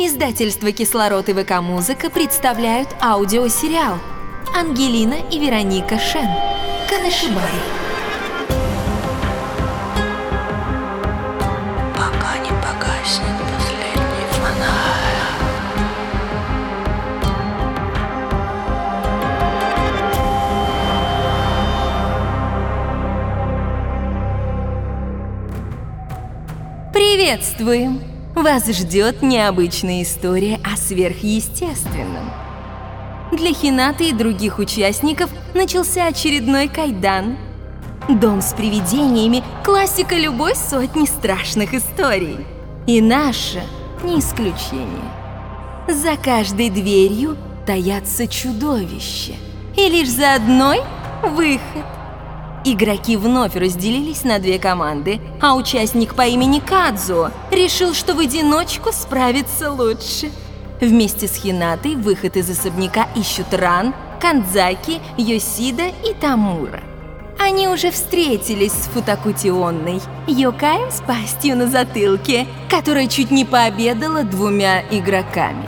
Издательство «Кислород» и ВК-музыка представляют аудиосериал «Ангелина и Вероника Шен. Канашибари». Пока не погаснет последний фонарь. Приветствуем! Вас ждет необычная история о сверхъестественном. Для Хината и других участников начался очередной кайдан. Дом с привидениями – классика любой сотни страшных историй. И наша не исключение. За каждой дверью таятся чудовища. И лишь за одной – выход. Игроки вновь разделились на две команды, а участник по имени Кадзо решил, что в одиночку справится лучше. Вместе с Хинатой выход из особняка ищут Ран, Канзаки, Йосида и Тамура. Они уже встретились с Футакутионной, Йокаем с пастью на затылке, которая чуть не пообедала двумя игроками.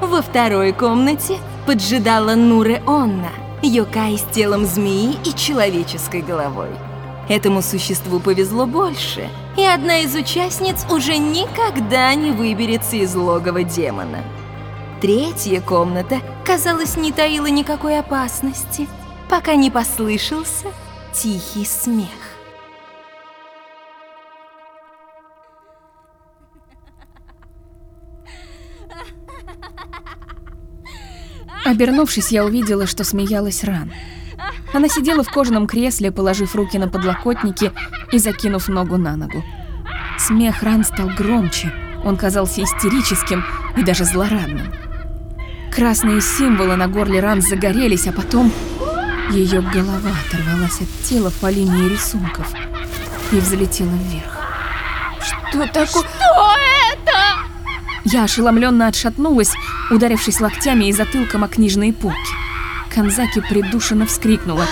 Во второй комнате поджидала Нуре Онна, Йокай с телом змеи и человеческой головой. Этому существу повезло больше, и одна из участниц уже никогда не выберется из логова демона. Третья комната, казалось, не таила никакой опасности, пока не послышался тихий смех. Обернувшись, я увидела, что смеялась Ран. Она сидела в кожаном кресле, положив руки на подлокотники и закинув ногу на ногу. Смех Ран стал громче, он казался истерическим и даже злорадным. Красные символы на горле Ран загорелись, а потом ее голова оторвалась от тела по линии рисунков и взлетела вверх. Что такое? Я ошеломленно отшатнулась, ударившись локтями и затылком о книжные полки. Канзаки придушенно вскрикнула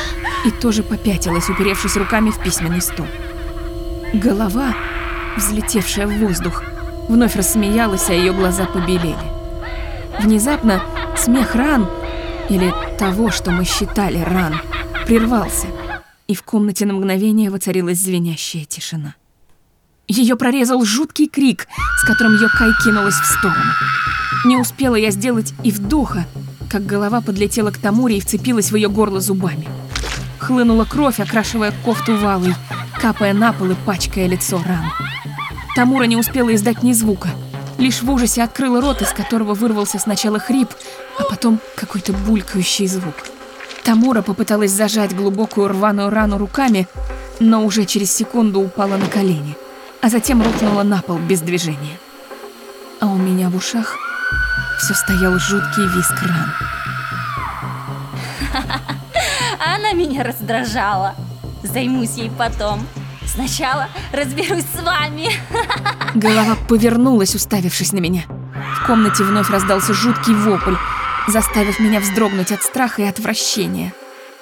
и тоже попятилась, уперевшись руками в письменный стол. Голова, взлетевшая в воздух, вновь рассмеялась, а ее глаза побелели. Внезапно смех ран, или того, что мы считали ран, прервался, и в комнате на мгновение воцарилась звенящая тишина. Ее прорезал жуткий крик, с которым Йокай кинулась в сторону. Не успела я сделать и вдоха, как голова подлетела к Тамуре и вцепилась в ее горло зубами. Хлынула кровь, окрашивая кофту валой, капая на пол и пачкая лицо ран. Тамура не успела издать ни звука, лишь в ужасе открыла рот, из которого вырвался сначала хрип, а потом какой-то булькающий звук. Тамура попыталась зажать глубокую рваную рану руками, но уже через секунду упала на колени, а затем рухнула на пол без движения. А у меня в ушах все стоял жуткий визг ран. Она меня раздражала. Займусь ей потом. Сначала разберусь с вами. Голова повернулась, уставившись на меня. В комнате вновь раздался жуткий вопль, заставив меня вздрогнуть от страха и отвращения.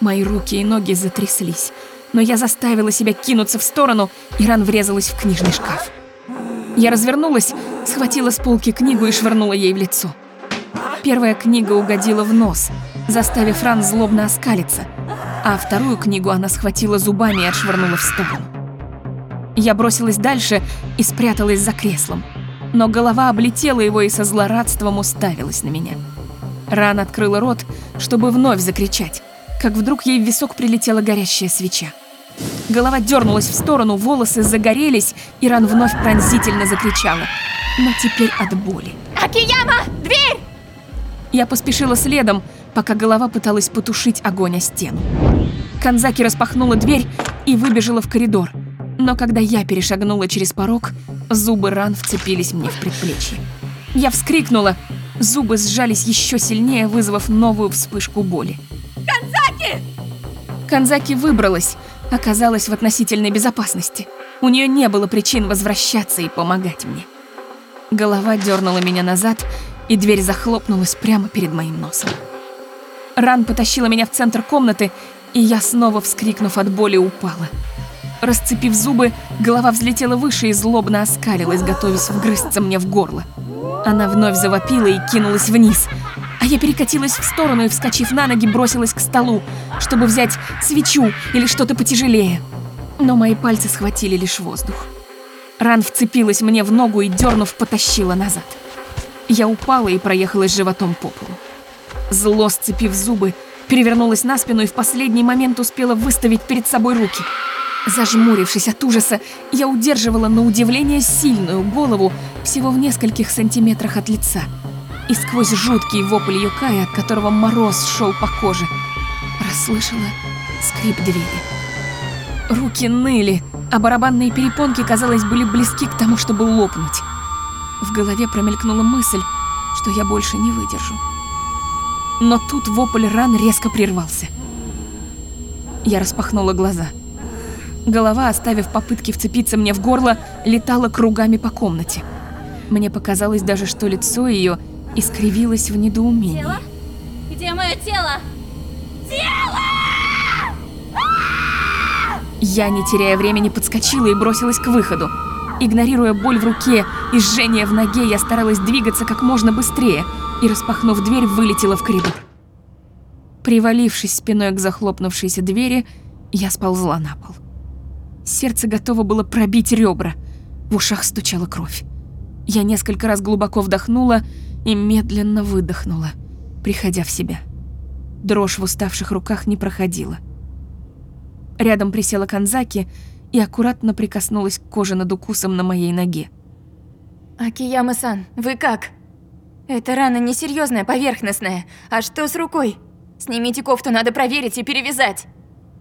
Мои руки и ноги затряслись, но я заставила себя кинуться в сторону, и ран врезалась в книжный шкаф. Я развернулась, схватила с полки книгу и швырнула ей в лицо. Первая книга угодила в нос, заставив Ран злобно оскалиться, а вторую книгу она схватила зубами и отшвырнула в сторону. Я бросилась дальше и спряталась за креслом, но голова облетела его и со злорадством уставилась на меня. Ран открыла рот, чтобы вновь закричать, как вдруг ей в висок прилетела горящая свеча. Голова дернулась в сторону, волосы загорелись, и Ран вновь пронзительно закричала, но теперь от боли. Акияма, дверь! Я поспешила следом, пока голова пыталась потушить огонь о стену. Канзаки распахнула дверь и выбежала в коридор. Но когда я перешагнула через порог, зубы ран вцепились мне в предплечье. Я вскрикнула, зубы сжались еще сильнее, вызвав новую вспышку боли. Канзаки! Канзаки выбралась, оказалась в относительной безопасности. У нее не было причин возвращаться и помогать мне. Голова дернула меня назад, и дверь захлопнулась прямо перед моим носом. Ран потащила меня в центр комнаты, и я, снова вскрикнув от боли, упала. Расцепив зубы, голова взлетела выше и злобно оскалилась, готовясь вгрызться мне в горло. Она вновь завопила и кинулась вниз. А я перекатилась в сторону и, вскочив на ноги, бросилась к столу, чтобы взять свечу или что-то потяжелее. Но мои пальцы схватили лишь воздух. Ран вцепилась мне в ногу и, дернув, потащила назад. Я упала и проехалась животом по полу. Зло, сцепив зубы, перевернулась на спину и в последний момент успела выставить перед собой руки. Зажмурившись от ужаса, я удерживала на удивление сильную голову всего в нескольких сантиметрах от лица. И сквозь жуткий вопль Юкая, от которого мороз шел по коже, расслышала скрип двери. Руки ныли, а барабанные перепонки, казалось, были близки к тому, чтобы лопнуть. В голове промелькнула мысль, что я больше не выдержу. Но тут вопль ран резко прервался. Я распахнула глаза. Голова, оставив попытки вцепиться мне в горло, летала кругами по комнате. Мне показалось даже, что лицо ее искривилось в недоумении. Тело? Где мое тело? Я, не теряя времени, подскочила и бросилась к выходу. Игнорируя боль в руке и жжение в ноге, я старалась двигаться как можно быстрее и, распахнув дверь, вылетела в коридор. Привалившись спиной к захлопнувшейся двери, я сползла на пол. Сердце готово было пробить ребра. В ушах стучала кровь. Я несколько раз глубоко вдохнула и медленно выдохнула, приходя в себя. Дрожь в уставших руках не проходила. Рядом присела Канзаки и аккуратно прикоснулась к коже над укусом на моей ноге. Акияма-сан, вы как? Эта рана несерьезная, поверхностная. А что с рукой? Снимите кофту, надо проверить и перевязать.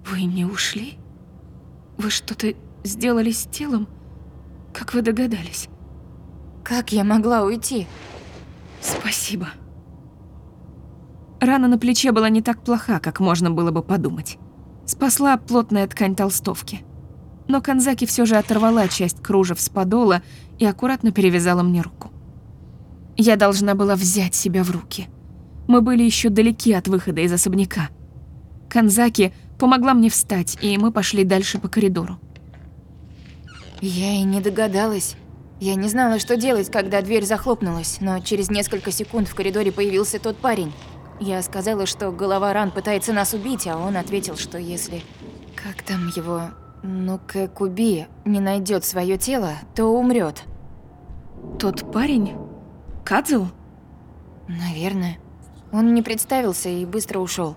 Вы не ушли? Вы что-то сделали с телом? Как вы догадались? Как я могла уйти? Спасибо. Рана на плече была не так плоха, как можно было бы подумать. Спасла плотная ткань толстовки. Но Канзаки все же оторвала часть кружев с подола и аккуратно перевязала мне руку. Я должна была взять себя в руки. Мы были еще далеки от выхода из особняка. Канзаки помогла мне встать, и мы пошли дальше по коридору. Я и не догадалась. Я не знала, что делать, когда дверь захлопнулась, но через несколько секунд в коридоре появился тот парень. Я сказала, что голова ран пытается нас убить, а он ответил, что если... Как там его... Ну-ка, Куби не найдет свое тело, то умрет. Тот парень? Кадзу? Наверное. Он не представился и быстро ушел.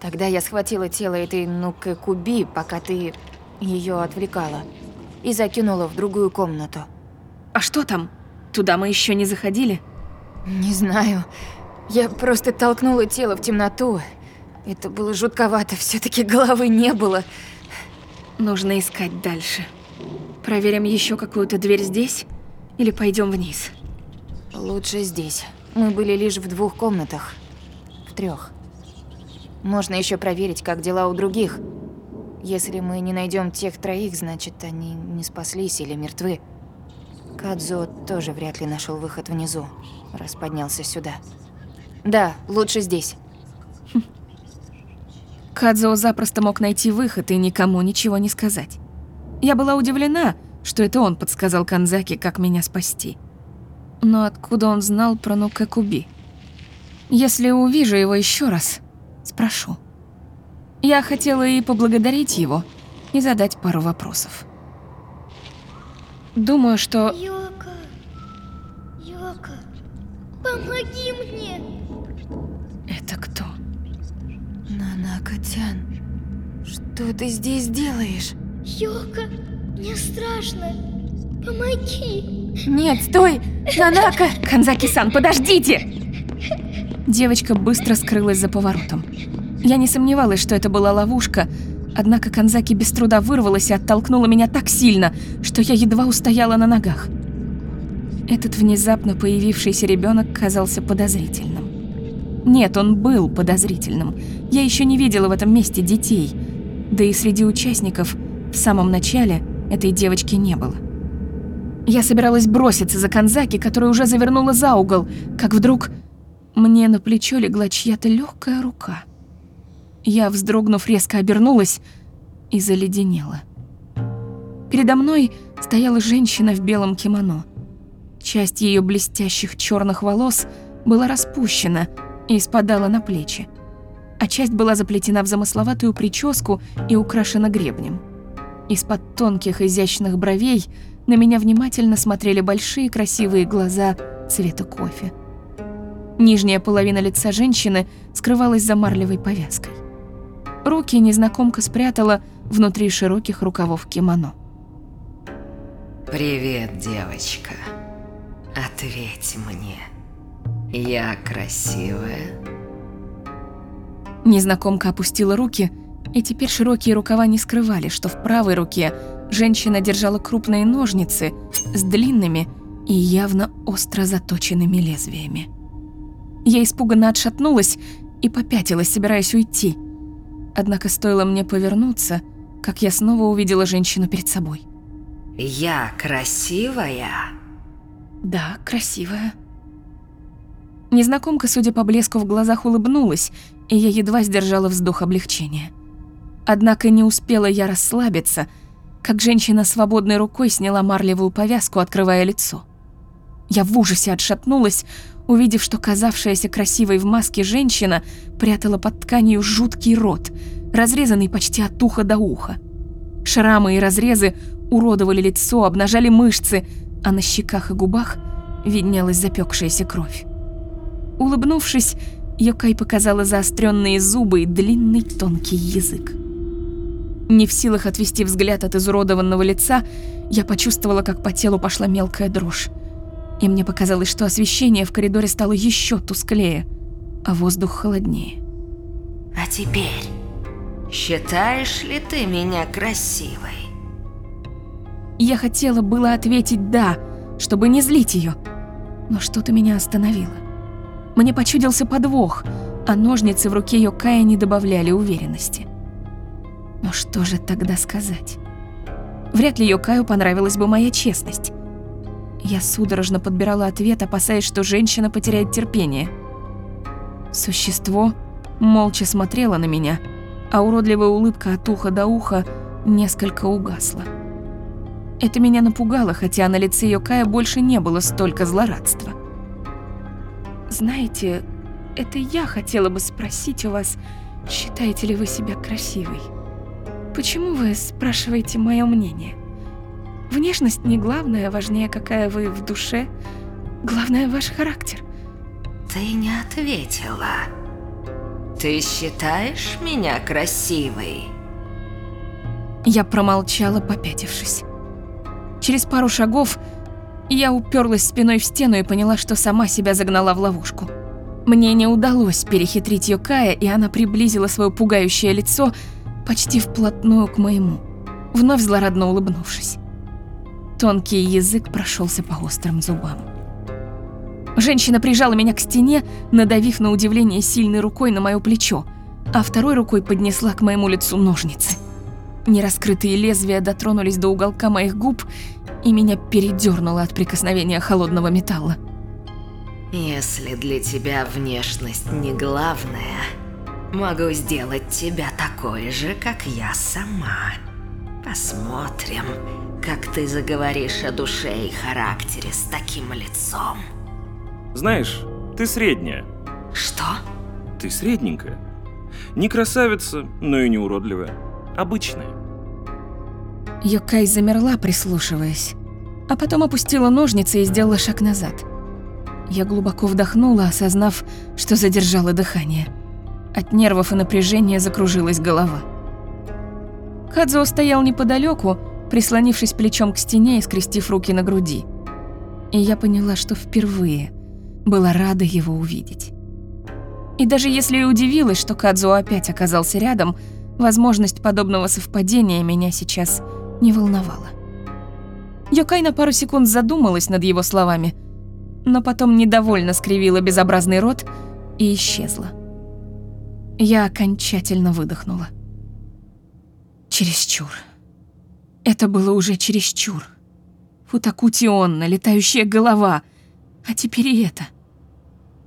Тогда я схватила тело этой ну-ка Куби, пока ты ее отвлекала, и закинула в другую комнату. А что там? Туда мы еще не заходили? Не знаю. Я просто толкнула тело в темноту. Это было жутковато, все-таки головы не было. Нужно искать дальше. Проверим еще какую-то дверь здесь или пойдем вниз? Лучше здесь. Мы были лишь в двух комнатах. В трех. Можно еще проверить, как дела у других. Если мы не найдем тех троих, значит, они не спаслись или мертвы. Кадзо тоже вряд ли нашел выход внизу, раз поднялся сюда. Да, лучше здесь. Кадзо запросто мог найти выход и никому ничего не сказать. Я была удивлена, что это он подсказал Канзаки, как меня спасти. Но откуда он знал про Нукакуби? Если увижу его еще раз, спрошу. Я хотела и поблагодарить его, и задать пару вопросов. Думаю, что... Йока, Йока, помоги мне! Это кто? Нанакатян, что ты здесь делаешь? Йока, мне страшно. Помоги! Нет, стой! Нанака! Канзаки-сан, подождите! Девочка быстро скрылась за поворотом. Я не сомневалась, что это была ловушка, однако Канзаки без труда вырвалась и оттолкнула меня так сильно, что я едва устояла на ногах. Этот внезапно появившийся ребенок казался подозрительным. Нет, он был подозрительным. Я еще не видела в этом месте детей. Да и среди участников в самом начале этой девочки не было. Я собиралась броситься за Канзаки, которая уже завернула за угол, как вдруг мне на плечо легла чья-то легкая рука. Я, вздрогнув, резко обернулась и заледенела. Передо мной стояла женщина в белом кимоно. Часть ее блестящих черных волос была распущена и спадала на плечи, а часть была заплетена в замысловатую прическу и украшена гребнем. Из-под тонких изящных бровей на меня внимательно смотрели большие красивые глаза цвета кофе. Нижняя половина лица женщины скрывалась за марлевой повязкой. Руки незнакомка спрятала внутри широких рукавов кимоно. Привет, девочка. Ответь мне. Я красивая? Незнакомка опустила руки, и теперь широкие рукава не скрывали, что в правой руке женщина держала крупные ножницы с длинными и явно остро заточенными лезвиями. Я испуганно отшатнулась и попятилась, собираясь уйти. Однако стоило мне повернуться, как я снова увидела женщину перед собой. Я красивая? Да, красивая. Незнакомка, судя по блеску в глазах, улыбнулась, и я едва сдержала вздох облегчения. Однако не успела я расслабиться, как женщина свободной рукой сняла марлевую повязку, открывая лицо. Я в ужасе отшатнулась, увидев, что казавшаяся красивой в маске женщина прятала под тканью жуткий рот, разрезанный почти от уха до уха. Шрамы и разрезы уродовали лицо, обнажали мышцы, а на щеках и губах виднелась запекшаяся кровь. Улыбнувшись, Йокай показала заостренные зубы и длинный тонкий язык. Не в силах отвести взгляд от изуродованного лица, я почувствовала, как по телу пошла мелкая дрожь. И мне показалось, что освещение в коридоре стало еще тусклее, а воздух холоднее. А теперь, считаешь ли ты меня красивой? Я хотела было ответить «да», чтобы не злить ее, но что-то меня остановило. Мне почудился подвох, а ножницы в руке Йокая не добавляли уверенности. Но что же тогда сказать? Вряд ли Йокаю понравилась бы моя честность. Я судорожно подбирала ответ, опасаясь, что женщина потеряет терпение. Существо молча смотрело на меня, а уродливая улыбка от уха до уха несколько угасла. Это меня напугало, хотя на лице Йокая больше не было столько злорадства. Знаете, это я хотела бы спросить у вас, считаете ли вы себя красивой? Почему вы спрашиваете мое мнение? Внешность не главное, важнее, какая вы в душе. Главное, ваш характер. Ты не ответила. Ты считаешь меня красивой? Я промолчала, попятившись. Через пару шагов я уперлась спиной в стену и поняла, что сама себя загнала в ловушку. Мне не удалось перехитрить Йокая, и она приблизила свое пугающее лицо почти вплотную к моему, вновь злорадно улыбнувшись. Тонкий язык прошелся по острым зубам. Женщина прижала меня к стене, надавив на удивление сильной рукой на мое плечо, а второй рукой поднесла к моему лицу ножницы. Нераскрытые лезвия дотронулись до уголка моих губ, и меня передернуло от прикосновения холодного металла. Если для тебя внешность не главное, могу сделать тебя такой же, как я сама. Посмотрим, как ты заговоришь о душе и характере с таким лицом. Знаешь, ты средняя. Что? Ты средненькая. Не красавица, но и не уродливая. Обычная. Йокай замерла, прислушиваясь, а потом опустила ножницы и сделала шаг назад. Я глубоко вдохнула, осознав, что задержала дыхание. От нервов и напряжения закружилась голова. Кадзо стоял неподалеку, прислонившись плечом к стене и скрестив руки на груди. И я поняла, что впервые была рада его увидеть. И даже если и удивилась, что Кадзо опять оказался рядом, возможность подобного совпадения меня сейчас не волновала. Йокай на пару секунд задумалась над его словами, но потом недовольно скривила безобразный рот и исчезла. Я окончательно выдохнула. Чересчур. Это было уже чересчур. Футакутионна, летающая голова. А теперь и это.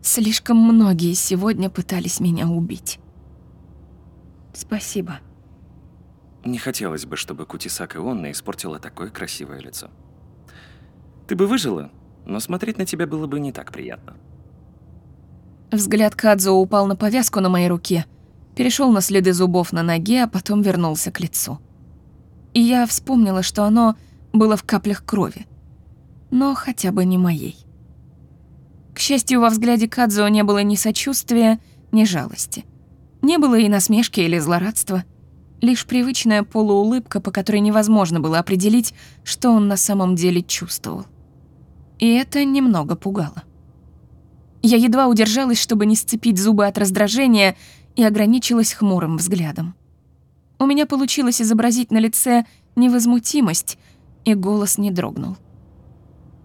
Слишком многие сегодня пытались меня убить. Спасибо. Не хотелось бы, чтобы Кутисака Онна испортила такое красивое лицо. Ты бы выжила, но смотреть на тебя было бы не так приятно. Взгляд Кадзо упал на повязку на моей руке, перешел на следы зубов на ноге, а потом вернулся к лицу. И я вспомнила, что оно было в каплях крови. Но хотя бы не моей. К счастью, во взгляде Кадзо не было ни сочувствия, ни жалости. Не было и насмешки или злорадства. Лишь привычная полуулыбка, по которой невозможно было определить, что он на самом деле чувствовал. И это немного пугало. Я едва удержалась, чтобы не сцепить зубы от раздражения, и ограничилась хмурым взглядом. У меня получилось изобразить на лице невозмутимость, и голос не дрогнул.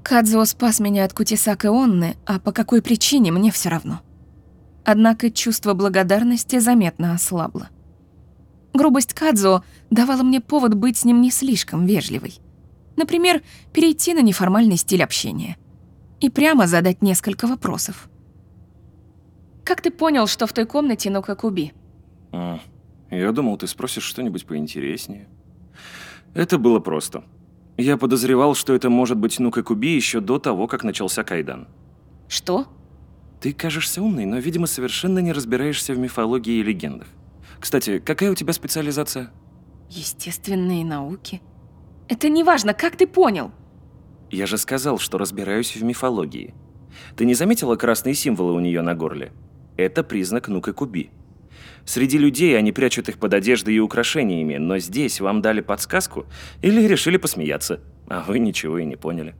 Кадзо спас меня от Кутисак и Онны, а по какой причине мне все равно. Однако чувство благодарности заметно ослабло. Грубость Кадзо давала мне повод быть с ним не слишком вежливой. Например, перейти на неформальный стиль общения. И прямо задать несколько вопросов. «Как ты понял, что в той комнате Нука Куби?» Я думал, ты спросишь что-нибудь поинтереснее. Это было просто. Я подозревал, что это может быть Нука Куби еще до того, как начался Кайдан. «Что?» Ты кажешься умной, но, видимо, совершенно не разбираешься в мифологии и легендах. Кстати, какая у тебя специализация? «Естественные науки». «Это не важно, как ты понял?» Я же сказал, что разбираюсь в мифологии. Ты не заметила красные символы у нее на горле? Это признак Нука Куби. Среди людей они прячут их под одеждой и украшениями, но здесь вам дали подсказку или решили посмеяться, а вы ничего и не поняли.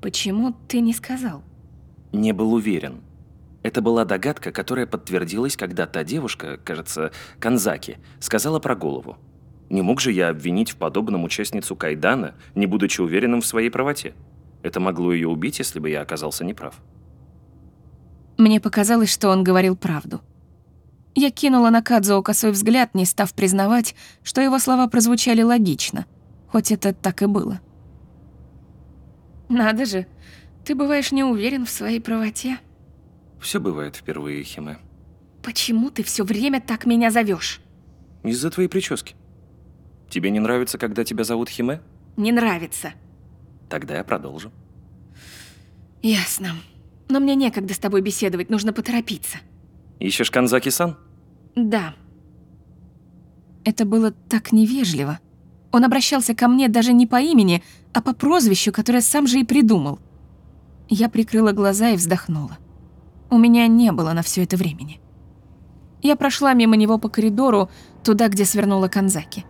«Почему ты не сказал?» Не был уверен. Это была догадка, которая подтвердилась, когда та девушка, кажется, Канзаки, сказала про голову. Не мог же я обвинить в подобном участницу Кайдана, не будучи уверенным в своей правоте. Это могло ее убить, если бы я оказался неправ. Мне показалось, что он говорил правду. Я кинула на Кадзо косой взгляд, не став признавать, что его слова прозвучали логично, хоть это так и было. «Надо же, ты бываешь не уверен в своей правоте. Все бывает впервые, Химе. Почему ты все время так меня зовешь? Из-за твоей прически. Тебе не нравится, когда тебя зовут Химе? Не нравится. Тогда я продолжу. Ясно. Но мне некогда с тобой беседовать, нужно поторопиться. Ищешь Канзаки-сан? Да. Это было так невежливо. Он обращался ко мне даже не по имени, а по прозвищу, которое сам же и придумал. Я прикрыла глаза и вздохнула. У меня не было на все это времени. Я прошла мимо него по коридору, туда, где свернула Канзаки.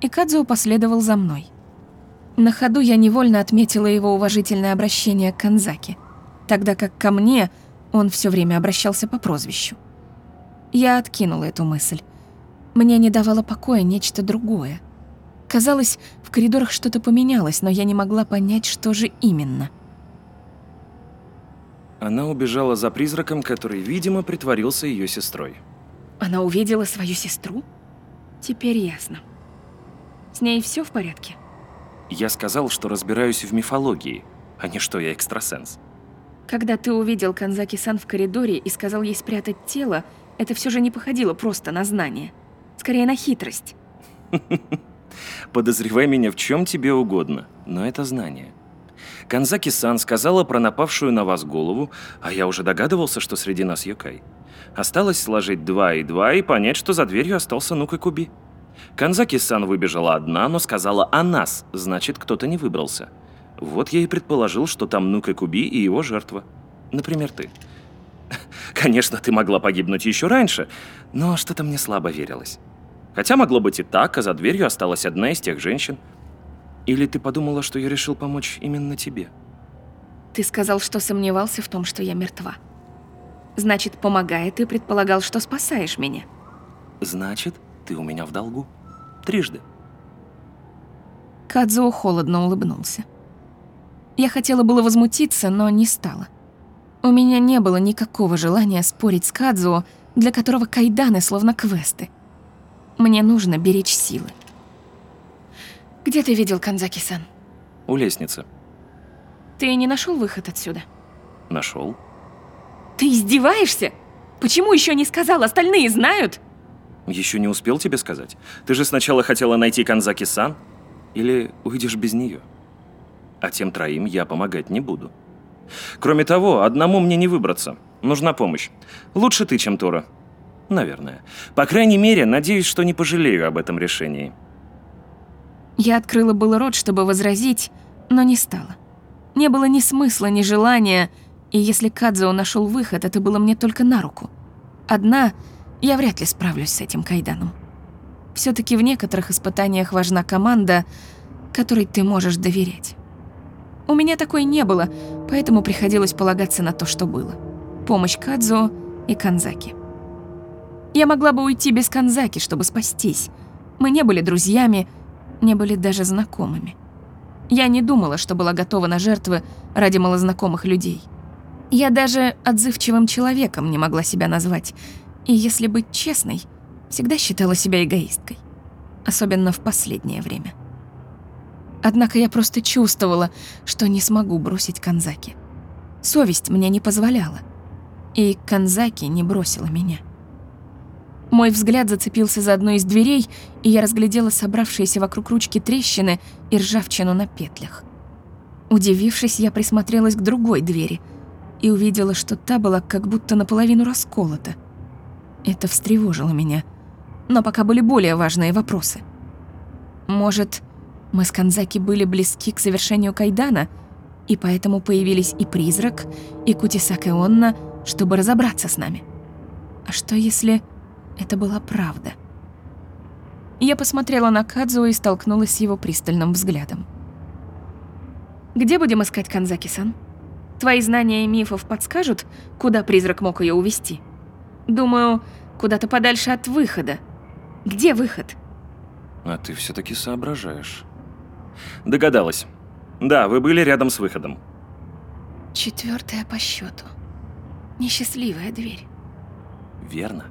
И Кадзо последовал за мной. На ходу я невольно отметила его уважительное обращение к Канзаки, тогда как ко мне он все время обращался по прозвищу. Я откинула эту мысль. Мне не давало покоя нечто другое. Казалось, в коридорах что-то поменялось, но я не могла понять, что же именно. Она убежала за призраком, который, видимо, притворился ее сестрой. Она увидела свою сестру? Теперь ясно. С ней все в порядке? Я сказал, что разбираюсь в мифологии, а не что я экстрасенс. Когда ты увидел Канзаки-сан в коридоре и сказал ей спрятать тело, это все же не походило просто на знание. Скорее на хитрость. Подозревай меня в чем тебе угодно, но это знание. Канзаки-сан сказала про напавшую на вас голову, а я уже догадывался, что среди нас Йокай. Осталось сложить два и два и понять, что за дверью остался Нука Куби. Канзаки-сан выбежала одна, но сказала о нас, значит, кто-то не выбрался. Вот я и предположил, что там Нука Куби и его жертва. Например, ты. Конечно, ты могла погибнуть еще раньше, но что-то мне слабо верилось. Хотя могло быть и так, а за дверью осталась одна из тех женщин. Или ты подумала, что я решил помочь именно тебе? Ты сказал, что сомневался в том, что я мертва. Значит, помогая, ты предполагал, что спасаешь меня. Значит, ты у меня в долгу. Трижды. Кадзо холодно улыбнулся. Я хотела было возмутиться, но не стала. У меня не было никакого желания спорить с Кадзо, для которого кайданы словно квесты. Мне нужно беречь силы. Где ты видел Канзаки-сан? У лестницы. Ты не нашел выход отсюда? Нашел. Ты издеваешься? Почему еще не сказал? Остальные знают? Еще не успел тебе сказать. Ты же сначала хотела найти Канзаки-сан? Или уйдешь без нее? А тем троим я помогать не буду. Кроме того, одному мне не выбраться. Нужна помощь. Лучше ты, чем Тора. Наверное. По крайней мере, надеюсь, что не пожалею об этом решении. Я открыла было рот, чтобы возразить, но не стала. Не было ни смысла, ни желания, и если Кадзо нашел выход, это было мне только на руку. Одна я вряд ли справлюсь с этим кайданом. все таки в некоторых испытаниях важна команда, которой ты можешь доверять. У меня такой не было, поэтому приходилось полагаться на то, что было. Помощь Кадзо и Канзаки. Я могла бы уйти без Канзаки, чтобы спастись. Мы не были друзьями, не были даже знакомыми. Я не думала, что была готова на жертвы ради малознакомых людей. Я даже отзывчивым человеком не могла себя назвать, и если быть честной, всегда считала себя эгоисткой. Особенно в последнее время. Однако я просто чувствовала, что не смогу бросить Канзаки. Совесть мне не позволяла. И Канзаки не бросила меня. Мой взгляд зацепился за одну из дверей, и я разглядела собравшиеся вокруг ручки трещины и ржавчину на петлях. Удивившись, я присмотрелась к другой двери и увидела, что та была как будто наполовину расколота. Это встревожило меня, но пока были более важные вопросы. Может, мы с Канзаки были близки к завершению Кайдана, и поэтому появились и призрак, и Кутисак Онна, чтобы разобраться с нами? А что если... Это была правда. Я посмотрела на Кадзуо и столкнулась с его пристальным взглядом. «Где будем искать Канзаки-сан? Твои знания мифов подскажут, куда призрак мог ее увести? Думаю, куда-то подальше от выхода. Где выход?» А ты все таки соображаешь. Догадалась. Да, вы были рядом с выходом. Четвертая по счету. Несчастливая дверь. Верно.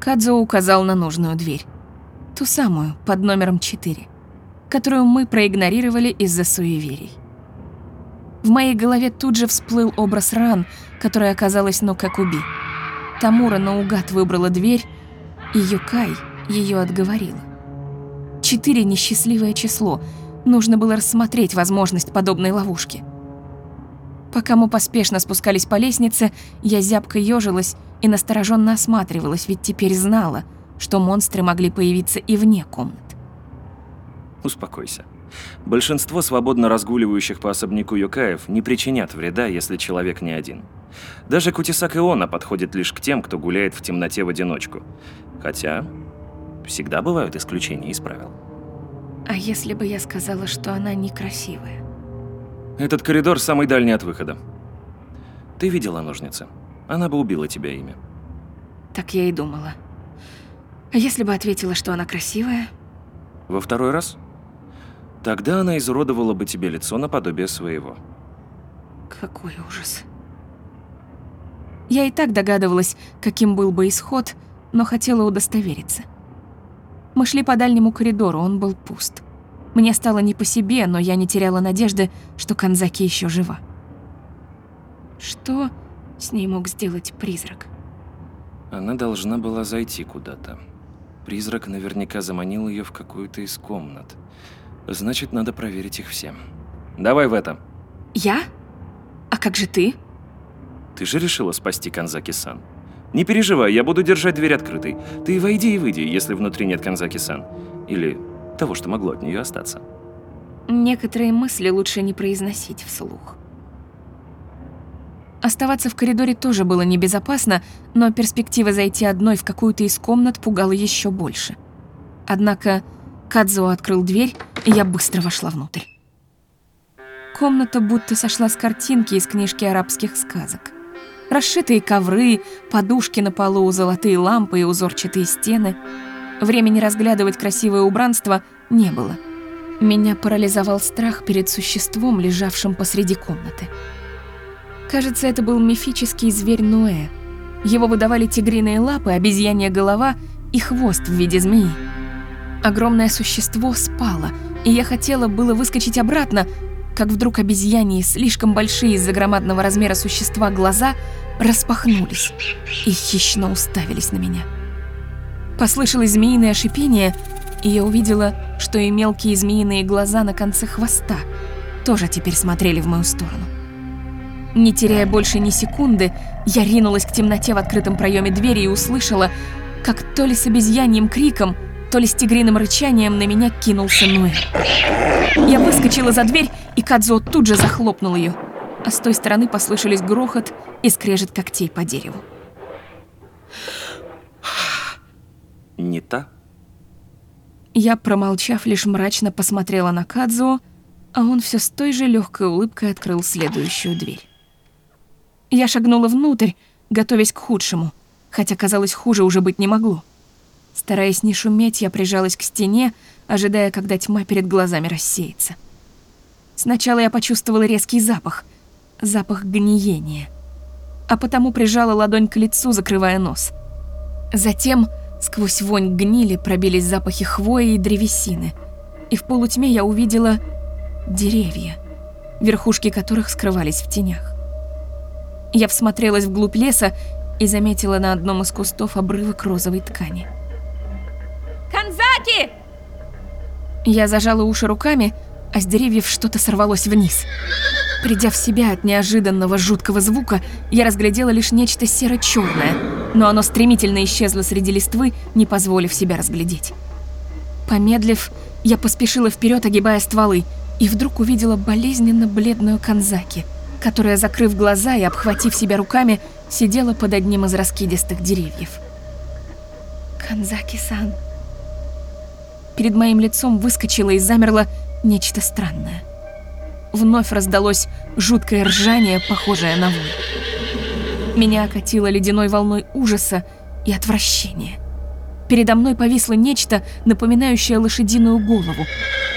Кадзо указал на нужную дверь. Ту самую, под номером 4, которую мы проигнорировали из-за суеверий. В моей голове тут же всплыл образ ран, которая оказалась Нокакуби. Тамура наугад выбрала дверь, и Юкай ее отговорила. Четыре – несчастливое число. Нужно было рассмотреть возможность подобной ловушки. Пока мы поспешно спускались по лестнице, я зябко ежилась и настороженно осматривалась, ведь теперь знала, что монстры могли появиться и вне комнат. Успокойся. Большинство свободно разгуливающих по особняку Юкаев не причинят вреда, если человек не один. Даже Кутисак Иона подходит лишь к тем, кто гуляет в темноте в одиночку. Хотя, всегда бывают исключения из правил. А если бы я сказала, что она некрасивая? Этот коридор самый дальний от выхода. Ты видела ножницы? Она бы убила тебя ими. Так я и думала. А если бы ответила, что она красивая? Во второй раз? Тогда она изуродовала бы тебе лицо наподобие своего. Какой ужас. Я и так догадывалась, каким был бы исход, но хотела удостовериться. Мы шли по дальнему коридору, он был пуст. Мне стало не по себе, но я не теряла надежды, что Канзаки еще жива. Что с ней мог сделать призрак? Она должна была зайти куда-то. Призрак наверняка заманил ее в какую-то из комнат. Значит, надо проверить их всем. Давай в это. Я? А как же ты? Ты же решила спасти Канзаки-сан. Не переживай, я буду держать дверь открытой. Ты войди и выйди, если внутри нет Канзаки-сан. Или того, что могло от нее остаться. Некоторые мысли лучше не произносить вслух. Оставаться в коридоре тоже было небезопасно, но перспектива зайти одной в какую-то из комнат пугала еще больше. Однако Кадзо открыл дверь, и я быстро вошла внутрь. Комната будто сошла с картинки из книжки арабских сказок. Расшитые ковры, подушки на полу, золотые лампы и узорчатые стены — Времени разглядывать красивое убранство не было. Меня парализовал страх перед существом, лежавшим посреди комнаты. Кажется, это был мифический зверь Нуэ. Его выдавали тигриные лапы, обезьянья голова и хвост в виде змеи. Огромное существо спало, и я хотела было выскочить обратно, как вдруг обезьяне, слишком большие из-за громадного размера существа глаза, распахнулись и хищно уставились на меня. Послышалось змеиное шипение, и я увидела, что и мелкие змеиные глаза на конце хвоста тоже теперь смотрели в мою сторону. Не теряя больше ни секунды, я ринулась к темноте в открытом проеме двери и услышала, как то ли с обезьяньим криком, то ли с тигриным рычанием на меня кинулся Ноэль. Я выскочила за дверь, и Кадзо тут же захлопнул ее, а с той стороны послышались грохот и скрежет когтей по дереву. Не та? Я, промолчав, лишь мрачно посмотрела на Кадзо, а он все с той же легкой улыбкой открыл следующую дверь. Я шагнула внутрь, готовясь к худшему, хотя казалось, хуже уже быть не могло. Стараясь не шуметь, я прижалась к стене, ожидая, когда тьма перед глазами рассеется. Сначала я почувствовала резкий запах, запах гниения, а потому прижала ладонь к лицу, закрывая нос. Затем сквозь вонь гнили пробились запахи хвои и древесины, и в полутьме я увидела деревья, верхушки которых скрывались в тенях. Я всмотрелась вглубь леса и заметила на одном из кустов обрывок розовой ткани. Канзаки! Я зажала уши руками, а с деревьев что-то сорвалось вниз. Придя в себя от неожиданного жуткого звука, я разглядела лишь нечто серо-черное, но оно стремительно исчезло среди листвы, не позволив себя разглядеть. Помедлив, я поспешила вперед, огибая стволы, и вдруг увидела болезненно бледную Канзаки, которая, закрыв глаза и обхватив себя руками, сидела под одним из раскидистых деревьев. «Канзаки-сан...» Перед моим лицом выскочило и замерло нечто странное. Вновь раздалось жуткое ржание, похожее на вой. Меня окатило ледяной волной ужаса и отвращения. Передо мной повисло нечто, напоминающее лошадиную голову.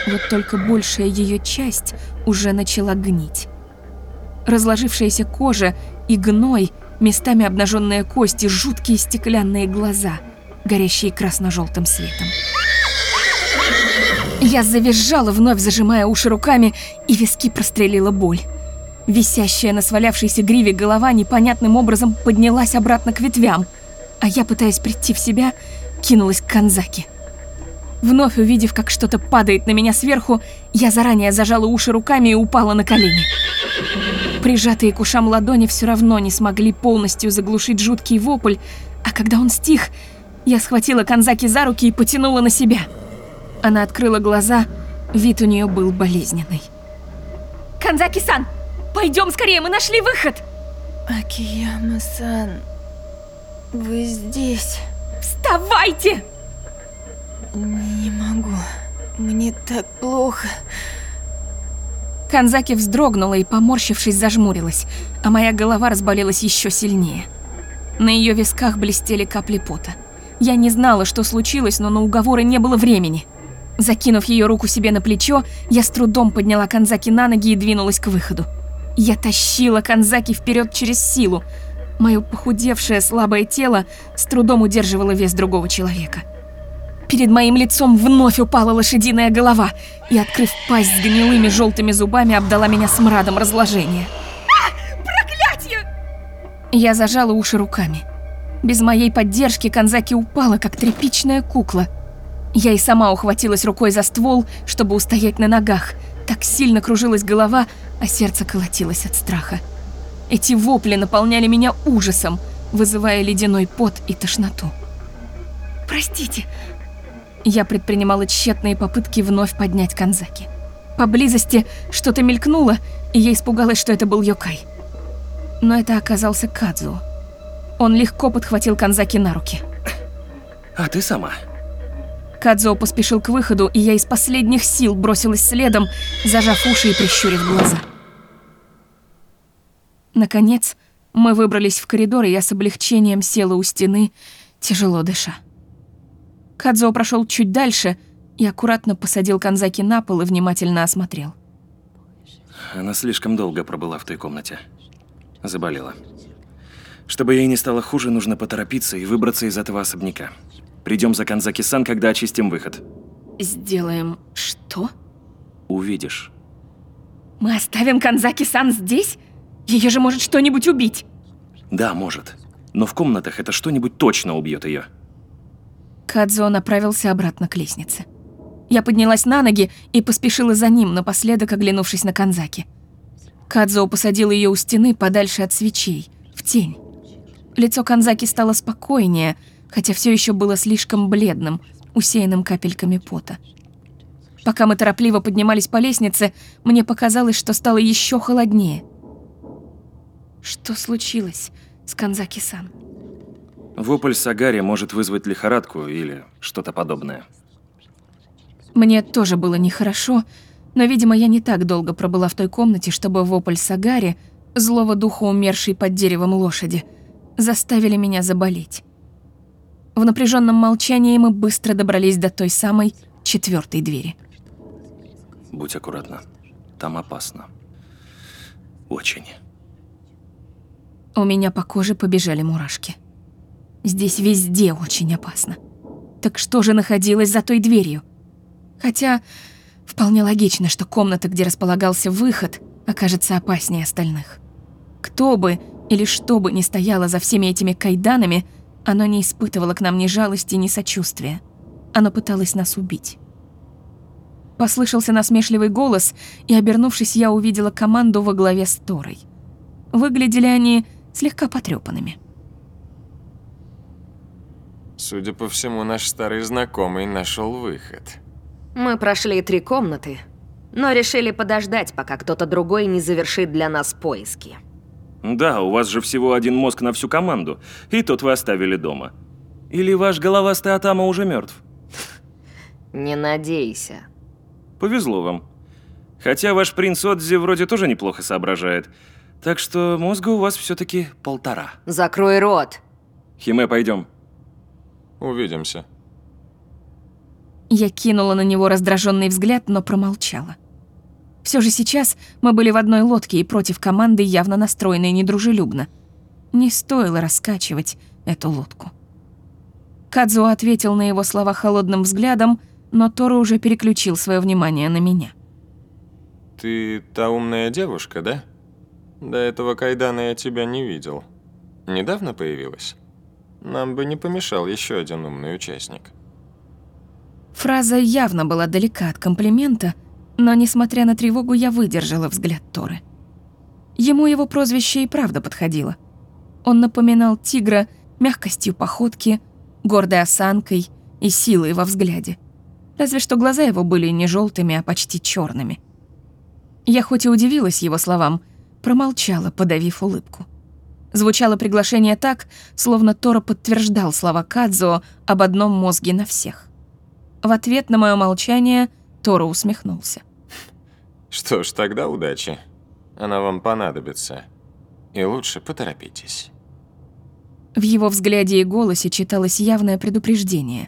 Вот только большая ее часть уже начала гнить. Разложившаяся кожа и гной, местами обнаженные кости, жуткие стеклянные глаза, горящие красно-желтым светом. Я завизжала, вновь зажимая уши руками, и виски прострелила боль. Висящая на свалявшейся гриве голова непонятным образом поднялась обратно к ветвям, а я, пытаясь прийти в себя, кинулась к Канзаки. Вновь увидев, как что-то падает на меня сверху, я заранее зажала уши руками и упала на колени. Прижатые к ушам ладони все равно не смогли полностью заглушить жуткий вопль, а когда он стих, я схватила Канзаки за руки и потянула на себя – она открыла глаза, вид у нее был болезненный. «Канзаки-сан, пойдем скорее, мы нашли выход!» Акияма-сан, вы здесь? Вставайте! Не могу. Мне так плохо. Канзаки вздрогнула и, поморщившись, зажмурилась, а моя голова разболелась еще сильнее. На ее висках блестели капли пота. Я не знала, что случилось, но на уговоры не было времени. Закинув ее руку себе на плечо, я с трудом подняла Канзаки на ноги и двинулась к выходу. Я тащила Канзаки вперед через силу. Мое похудевшее слабое тело с трудом удерживало вес другого человека. Перед моим лицом вновь упала лошадиная голова и, открыв пасть с гнилыми желтыми зубами, обдала меня смрадом разложения. А, проклятье! Я зажала уши руками. Без моей поддержки Канзаки упала, как тряпичная кукла – я и сама ухватилась рукой за ствол, чтобы устоять на ногах. Так сильно кружилась голова, а сердце колотилось от страха. Эти вопли наполняли меня ужасом, вызывая ледяной пот и тошноту. «Простите». Я предпринимала тщетные попытки вновь поднять Канзаки. Поблизости что-то мелькнуло, и я испугалась, что это был Йокай. Но это оказался Кадзу. Он легко подхватил Канзаки на руки. А ты сама? Кадзо поспешил к выходу, и я из последних сил бросилась следом, зажав уши и прищурив глаза. Наконец, мы выбрались в коридор, и я с облегчением села у стены, тяжело дыша. Кадзо прошел чуть дальше и аккуратно посадил Канзаки на пол и внимательно осмотрел. Она слишком долго пробыла в той комнате. Заболела. Чтобы ей не стало хуже, нужно поторопиться и выбраться из этого особняка. Придем за Канзаки-сан, когда очистим выход. Сделаем что? Увидишь. Мы оставим Канзаки-сан здесь? Ее же может что-нибудь убить. Да, может. Но в комнатах это что-нибудь точно убьет ее. Кадзо направился обратно к лестнице. Я поднялась на ноги и поспешила за ним, напоследок оглянувшись на Канзаки. Кадзо посадил ее у стены подальше от свечей, в тень. Лицо Канзаки стало спокойнее, хотя все еще было слишком бледным, усеянным капельками пота. Пока мы торопливо поднимались по лестнице, мне показалось, что стало еще холоднее. Что случилось с Канзаки-сан? Вопль Сагари может вызвать лихорадку или что-то подобное. Мне тоже было нехорошо, но, видимо, я не так долго пробыла в той комнате, чтобы вопль Сагари, злого духа умершей под деревом лошади, заставили меня заболеть. В напряженном молчании мы быстро добрались до той самой четвертой двери. Будь аккуратна. Там опасно. Очень. У меня по коже побежали мурашки. Здесь везде очень опасно. Так что же находилось за той дверью? Хотя вполне логично, что комната, где располагался выход, окажется опаснее остальных. Кто бы или что бы ни стояло за всеми этими кайданами, оно не испытывало к нам ни жалости, ни сочувствия. Оно пыталось нас убить. Послышался насмешливый голос, и, обернувшись, я увидела команду во главе с Торой. Выглядели они слегка потрепанными. Судя по всему, наш старый знакомый нашел выход. Мы прошли три комнаты, но решили подождать, пока кто-то другой не завершит для нас поиски. Да, у вас же всего один мозг на всю команду, и тот вы оставили дома. Или ваш головастый Атама уже мертв? Не надейся. Повезло вам. Хотя ваш принц Отзи вроде тоже неплохо соображает. Так что мозга у вас все-таки полтора. Закрой рот. Химе, пойдем. Увидимся. Я кинула на него раздраженный взгляд, но промолчала. Все же сейчас мы были в одной лодке и против команды, явно настроенной недружелюбно. Не стоило раскачивать эту лодку. Кадзуо ответил на его слова холодным взглядом, но Тору уже переключил свое внимание на меня. Ты та умная девушка, да? До этого Кайдана я тебя не видел. Недавно появилась? Нам бы не помешал еще один умный участник. Фраза явно была далека от комплимента, но, несмотря на тревогу, я выдержала взгляд Торы. Ему его прозвище и правда подходило. Он напоминал тигра мягкостью походки, гордой осанкой и силой во взгляде. Разве что глаза его были не желтыми, а почти черными. Я хоть и удивилась его словам, промолчала, подавив улыбку. Звучало приглашение так, словно Тора подтверждал слова Кадзо об одном мозге на всех. В ответ на мое молчание Тора усмехнулся. Что ж, тогда удачи. Она вам понадобится. И лучше поторопитесь. В его взгляде и голосе читалось явное предупреждение.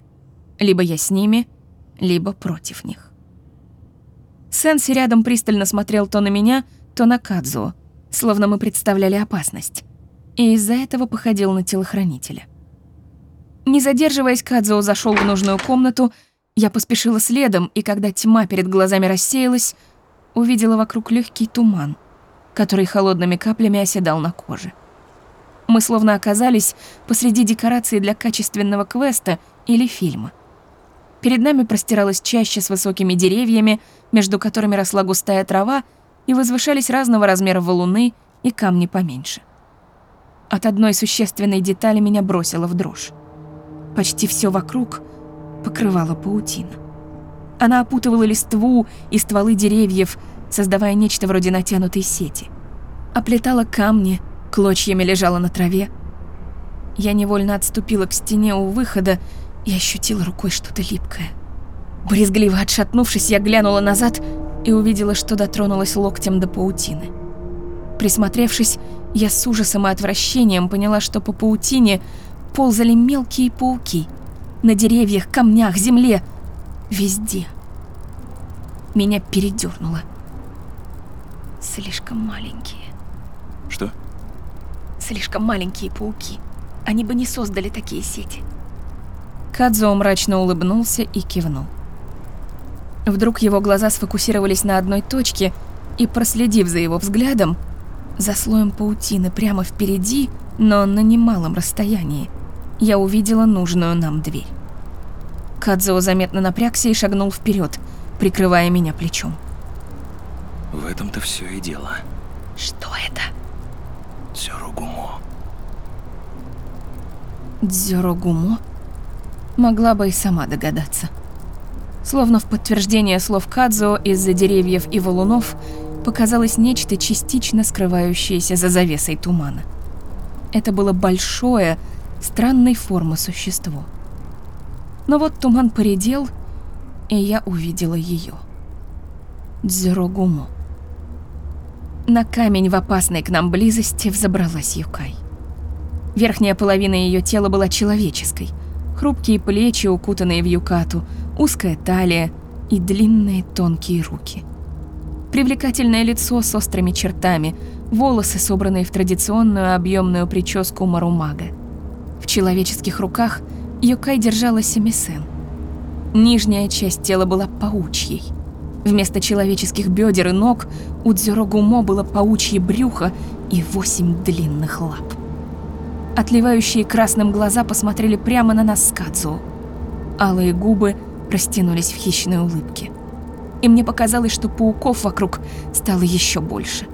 Либо я с ними, либо против них. Сенси рядом пристально смотрел то на меня, то на Кадзо, словно мы представляли опасность и из-за этого походил на телохранителя. Не задерживаясь, Кадзо зашел в нужную комнату, я поспешила следом, и когда тьма перед глазами рассеялась, увидела вокруг легкий туман, который холодными каплями оседал на коже. Мы словно оказались посреди декорации для качественного квеста или фильма. Перед нами простиралась чаща с высокими деревьями, между которыми росла густая трава, и возвышались разного размера валуны и камни поменьше. От одной существенной детали меня бросило в дрожь. Почти все вокруг покрывала паутина. Она опутывала листву и стволы деревьев, создавая нечто вроде натянутой сети. Оплетала камни, клочьями лежала на траве. Я невольно отступила к стене у выхода и ощутила рукой что-то липкое. Брезгливо отшатнувшись, я глянула назад и увидела, что дотронулась локтем до паутины. Присмотревшись, я с ужасом и отвращением поняла, что по паутине ползали мелкие пауки. На деревьях, камнях, земле. Везде. Меня передернуло. Слишком маленькие. Что? Слишком маленькие пауки. Они бы не создали такие сети. Кадзо мрачно улыбнулся и кивнул. Вдруг его глаза сфокусировались на одной точке, и, проследив за его взглядом, за слоем паутины прямо впереди, но на немалом расстоянии, я увидела нужную нам дверь. Кадзо заметно напрягся и шагнул вперед, прикрывая меня плечом. В этом-то все и дело. Что это? Дзюругумо. Дзюрогумо? Могла бы и сама догадаться. Словно в подтверждение слов Кадзо из-за деревьев и валунов показалось нечто частично скрывающееся за завесой тумана. Это было большое, странной формы существо. Но вот туман поредел, и я увидела ее. Дзюрогумо. На камень в опасной к нам близости взобралась Юкай. Верхняя половина ее тела была человеческой. Хрупкие плечи, укутанные в юкату, узкая талия и длинные тонкие руки. Привлекательное лицо с острыми чертами, волосы, собранные в традиционную объемную прическу Марумага. Человеческих руках Юкай держала семисен. Нижняя часть тела была паучьей. Вместо человеческих бедер и ног у Дзюрогумо было паучье брюхо и восемь длинных лап. Отливающие красным глаза посмотрели прямо на нас с Кадзу. Алые губы растянулись в хищной улыбке. И мне показалось, что пауков вокруг стало еще больше.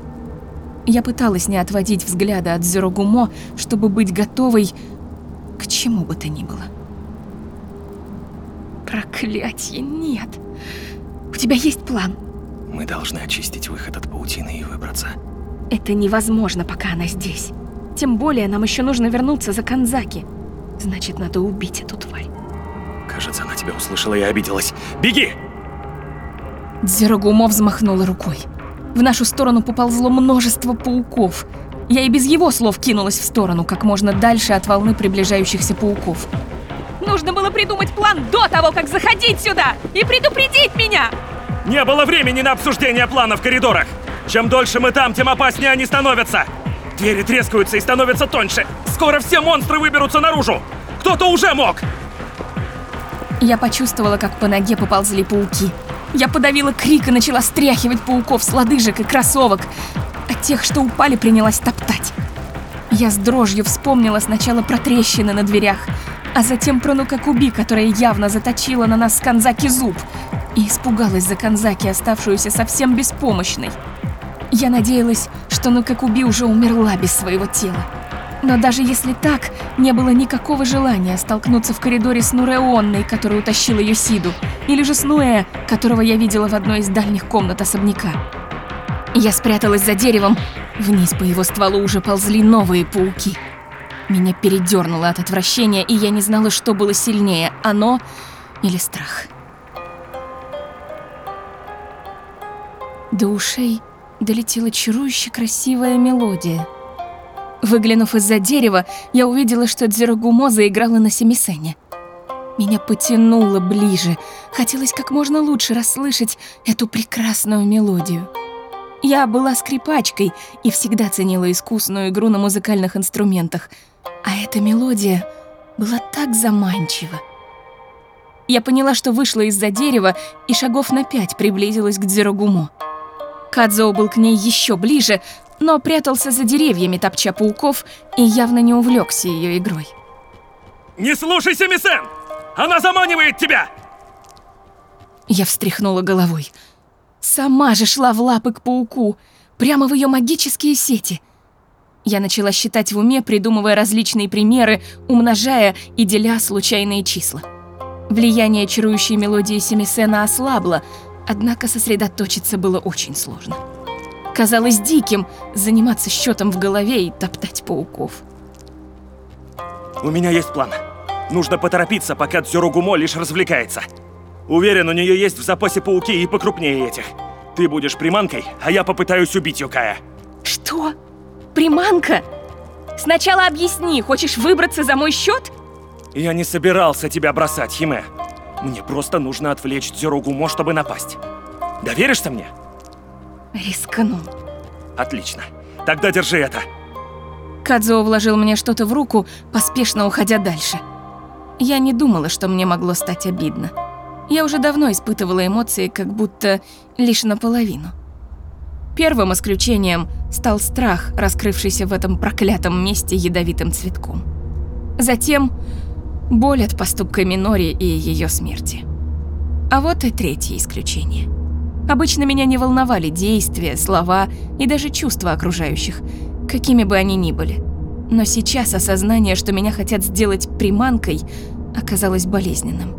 Я пыталась не отводить взгляда от Зерогумо, чтобы быть готовой к чему бы то ни было. Проклятье, нет. У тебя есть план? Мы должны очистить выход от паутины и выбраться. Это невозможно, пока она здесь. Тем более нам еще нужно вернуться за Канзаки. Значит, надо убить эту тварь. Кажется, она тебя услышала и обиделась. Беги! Дзирогумо взмахнула рукой. В нашу сторону поползло множество пауков. Я и без его слов кинулась в сторону, как можно дальше от волны приближающихся пауков. Нужно было придумать план до того, как заходить сюда и предупредить меня! Не было времени на обсуждение плана в коридорах. Чем дольше мы там, тем опаснее они становятся. Двери трескаются и становятся тоньше. Скоро все монстры выберутся наружу. Кто-то уже мог. Я почувствовала, как по ноге поползли пауки. Я подавила крик и начала стряхивать пауков с лодыжек и кроссовок, а тех, что упали, принялась топтать. Я с дрожью вспомнила сначала про трещины на дверях, а затем про Нукакуби, которая явно заточила на нас Канзаки зуб, и испугалась за Канзаки, оставшуюся совсем беспомощной. Я надеялась, что Нукакуби уже умерла без своего тела. Но даже если так, не было никакого желания столкнуться в коридоре с Нуреонной, которая утащила ее Сиду, или же с Нуэ, которого я видела в одной из дальних комнат особняка. Я спряталась за деревом, вниз по его стволу уже ползли новые пауки. Меня передернуло от отвращения, и я не знала, что было сильнее, оно или страх. До ушей долетела чарующе красивая мелодия. Выглянув из-за дерева, я увидела, что Дзирогумо заиграла на семисене. Меня потянуло ближе, хотелось как можно лучше расслышать эту прекрасную мелодию. Я была скрипачкой и всегда ценила искусную игру на музыкальных инструментах, а эта мелодия была так заманчива. Я поняла, что вышла из-за дерева и шагов на пять приблизилась к Дзирогумо. Кадзоу был к ней еще ближе, но прятался за деревьями, топча пауков, и явно не увлекся ее игрой. Не слушайся, Мисен! Она заманивает тебя! Я встряхнула головой. Сама же шла в лапы к пауку, прямо в ее магические сети. Я начала считать в уме, придумывая различные примеры, умножая и деля случайные числа. Влияние чарующей мелодии Семисена ослабло, Однако сосредоточиться было очень сложно. Казалось диким заниматься счетом в голове и топтать пауков. У меня есть план. Нужно поторопиться, пока Дзюругумо лишь развлекается. Уверен, у нее есть в запасе пауки и покрупнее этих. Ты будешь приманкой, а я попытаюсь убить Юкая. Что? Приманка? Сначала объясни, хочешь выбраться за мой счет? Я не собирался тебя бросать, Химе. Мне просто нужно отвлечь Дзюругумо, чтобы напасть. Доверишься мне? Рискну. Отлично. Тогда держи это. Кадзо вложил мне что-то в руку, поспешно уходя дальше. Я не думала, что мне могло стать обидно. Я уже давно испытывала эмоции, как будто лишь наполовину. Первым исключением стал страх, раскрывшийся в этом проклятом месте ядовитым цветком. Затем боль от поступка Минори и ее смерти. А вот и третье исключение. Обычно меня не волновали действия, слова и даже чувства окружающих, какими бы они ни были. Но сейчас осознание, что меня хотят сделать приманкой, оказалось болезненным.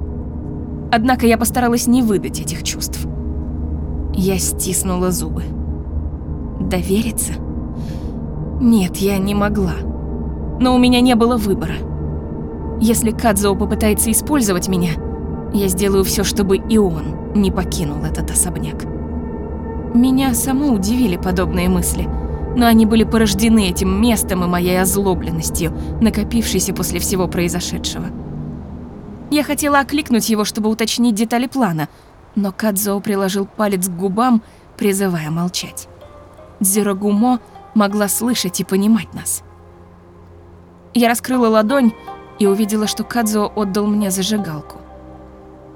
Однако я постаралась не выдать этих чувств. Я стиснула зубы. Довериться? Нет, я не могла. Но у меня не было выбора. Если Кадзо попытается использовать меня, я сделаю все, чтобы и он не покинул этот особняк. Меня саму удивили подобные мысли, но они были порождены этим местом и моей озлобленностью, накопившейся после всего произошедшего. Я хотела окликнуть его, чтобы уточнить детали плана, но Кадзо приложил палец к губам, призывая молчать. Дзирогумо могла слышать и понимать нас. Я раскрыла ладонь и увидела, что Кадзо отдал мне зажигалку.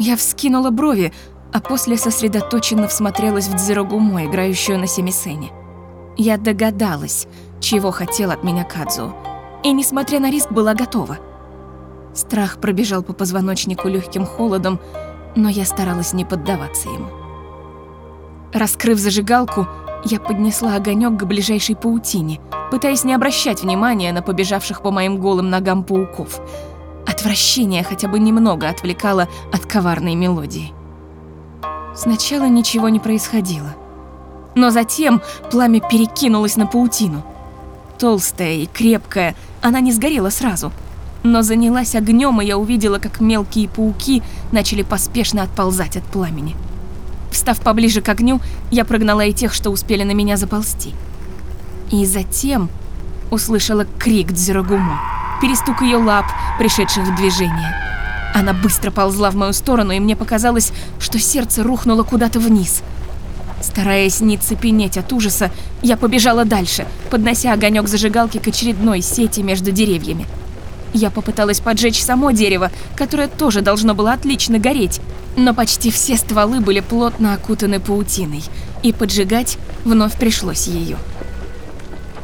Я вскинула брови, а после сосредоточенно всмотрелась в Дзирогумо, играющую на семисене. Я догадалась, чего хотел от меня Кадзо, и, несмотря на риск, была готова. Страх пробежал по позвоночнику легким холодом, но я старалась не поддаваться ему. Раскрыв зажигалку, я поднесла огонек к ближайшей паутине, пытаясь не обращать внимания на побежавших по моим голым ногам пауков. Отвращение хотя бы немного отвлекало от коварной мелодии. Сначала ничего не происходило. Но затем пламя перекинулось на паутину. Толстая и крепкая, она не сгорела сразу, но занялась огнем, и я увидела, как мелкие пауки начали поспешно отползать от пламени. Встав поближе к огню, я прогнала и тех, что успели на меня заползти. И затем услышала крик Дзирогумо, перестук ее лап, пришедших в движение. Она быстро ползла в мою сторону, и мне показалось, что сердце рухнуло куда-то вниз. Стараясь не цепенеть от ужаса, я побежала дальше, поднося огонек зажигалки к очередной сети между деревьями. Я попыталась поджечь само дерево, которое тоже должно было отлично гореть, но почти все стволы были плотно окутаны паутиной, и поджигать вновь пришлось ее.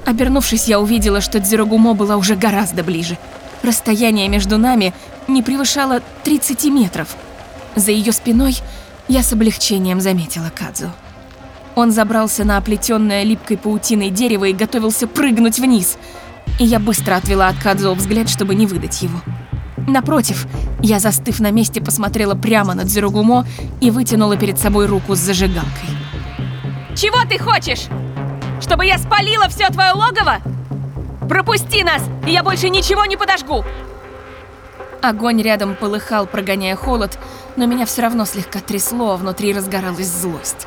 Обернувшись, я увидела, что Дзирогумо была уже гораздо ближе. Расстояние между нами не превышало 30 метров. За ее спиной я с облегчением заметила Кадзу. Он забрался на оплетенное липкой паутиной дерево и готовился прыгнуть вниз. И я быстро отвела от Кадзо взгляд, чтобы не выдать его. Напротив, я, застыв на месте, посмотрела прямо на Дзиругумо и вытянула перед собой руку с зажигалкой. «Чего ты хочешь? Чтобы я спалила все твое логово? Пропусти нас, и я больше ничего не подожгу!» Огонь рядом полыхал, прогоняя холод, но меня все равно слегка трясло, а внутри разгоралась злость.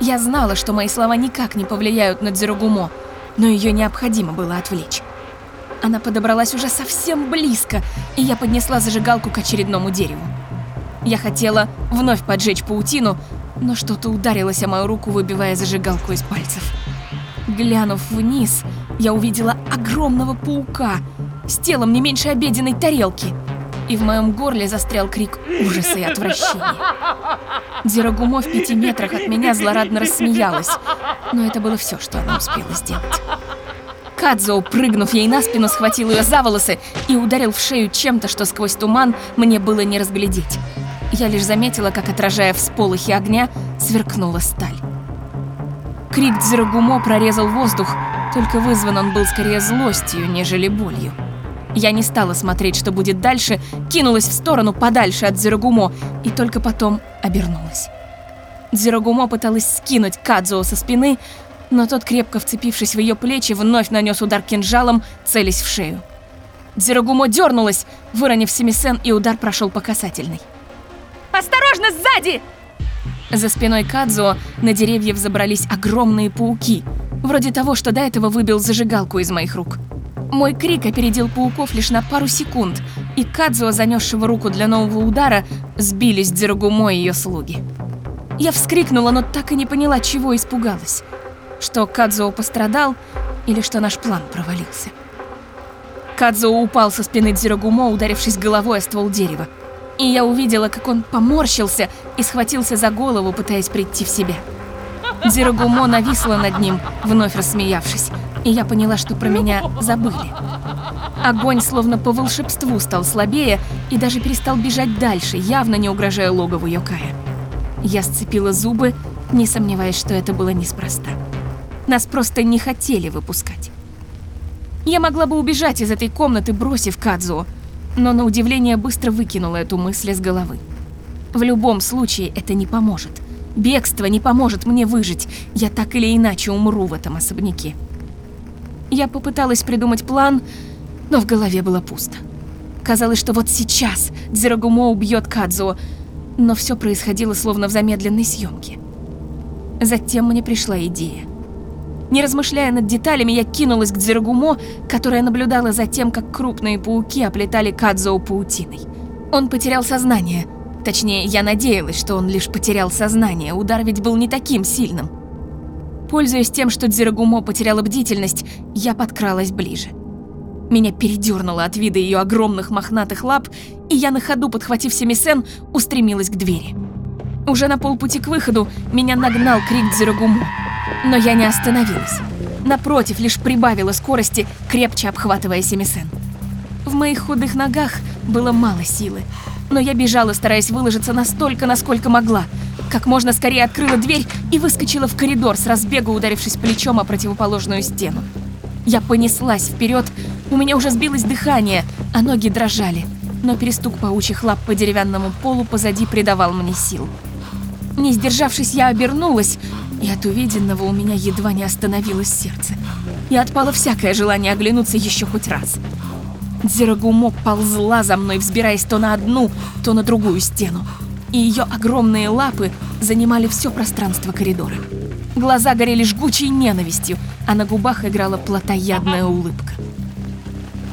Я знала, что мои слова никак не повлияют на Дзиругумо, но ее необходимо было отвлечь. Она подобралась уже совсем близко, и я поднесла зажигалку к очередному дереву. Я хотела вновь поджечь паутину, но что-то ударилось о мою руку, выбивая зажигалку из пальцев. Глянув вниз, я увидела огромного паука с телом не меньше обеденной тарелки. И в моем горле застрял крик ужаса и отвращения. Дирогумо в пяти метрах от меня злорадно рассмеялась, но это было все, что она успела сделать. Кадзо, прыгнув ей на спину, схватил ее за волосы и ударил в шею чем-то, что сквозь туман мне было не разглядеть. Я лишь заметила, как, отражая всполохи огня, сверкнула сталь. Крик Дзирогумо прорезал воздух, только вызван он был скорее злостью, нежели болью. Я не стала смотреть, что будет дальше, кинулась в сторону подальше от Дзирогумо и только потом обернулась. Дзирогумо пыталась скинуть Кадзуо со спины, но тот, крепко вцепившись в ее плечи, вновь нанес удар кинжалом, целясь в шею. Дзирогумо дернулась, выронив семисен, и удар прошел по касательной. «Осторожно, сзади!» За спиной Кадзуо на деревья взобрались огромные пауки, вроде того, что до этого выбил зажигалку из моих рук. Мой крик опередил пауков лишь на пару секунд, и Кадзуо, занесшего руку для нового удара, сбились Дзирогумо и ее слуги. Я вскрикнула, но так и не поняла, чего испугалась что Кадзуо пострадал или что наш план провалился. Кадзуо упал со спины Дзирогумо, ударившись головой о ствол дерева. И я увидела, как он поморщился и схватился за голову, пытаясь прийти в себя. Дзирогумо нависла над ним, вновь рассмеявшись, и я поняла, что про меня забыли. Огонь словно по волшебству стал слабее и даже перестал бежать дальше, явно не угрожая логову Йокая. Я сцепила зубы не сомневаясь, что это было неспроста. Нас просто не хотели выпускать. Я могла бы убежать из этой комнаты, бросив Кадзуо, но на удивление быстро выкинула эту мысль из головы. В любом случае это не поможет. Бегство не поможет мне выжить. Я так или иначе умру в этом особняке. Я попыталась придумать план, но в голове было пусто. Казалось, что вот сейчас Дзирагумо убьет Кадзуо, но все происходило словно в замедленной съемке. Затем мне пришла идея. Не размышляя над деталями, я кинулась к Дзирагумо, которая наблюдала за тем, как крупные пауки оплетали Кадзуо паутиной. Он потерял сознание. Точнее, я надеялась, что он лишь потерял сознание, удар ведь был не таким сильным. Пользуясь тем, что Дзирагумо потеряла бдительность, я подкралась ближе. Меня передернуло от вида ее огромных мохнатых лап, и я на ходу, подхватив Семисен, устремилась к двери. Уже на полпути к выходу меня нагнал крик Дзирагумо. Но я не остановилась. Напротив, лишь прибавила скорости, крепче обхватывая Семисен. В моих худых ногах было мало силы, но я бежала, стараясь выложиться настолько, насколько могла. Как можно скорее открыла дверь и выскочила в коридор с разбегу, ударившись плечом о противоположную стену. Я понеслась вперед, у меня уже сбилось дыхание, а ноги дрожали, но перестук паучьих лап по деревянному полу позади придавал мне сил. Не сдержавшись, я обернулась, и от увиденного у меня едва не остановилось сердце. И отпало всякое желание оглянуться еще хоть раз. Дзирагумо ползла за мной, взбираясь то на одну, то на другую стену. И ее огромные лапы занимали все пространство коридора. Глаза горели жгучей ненавистью, а на губах играла плотоядная улыбка.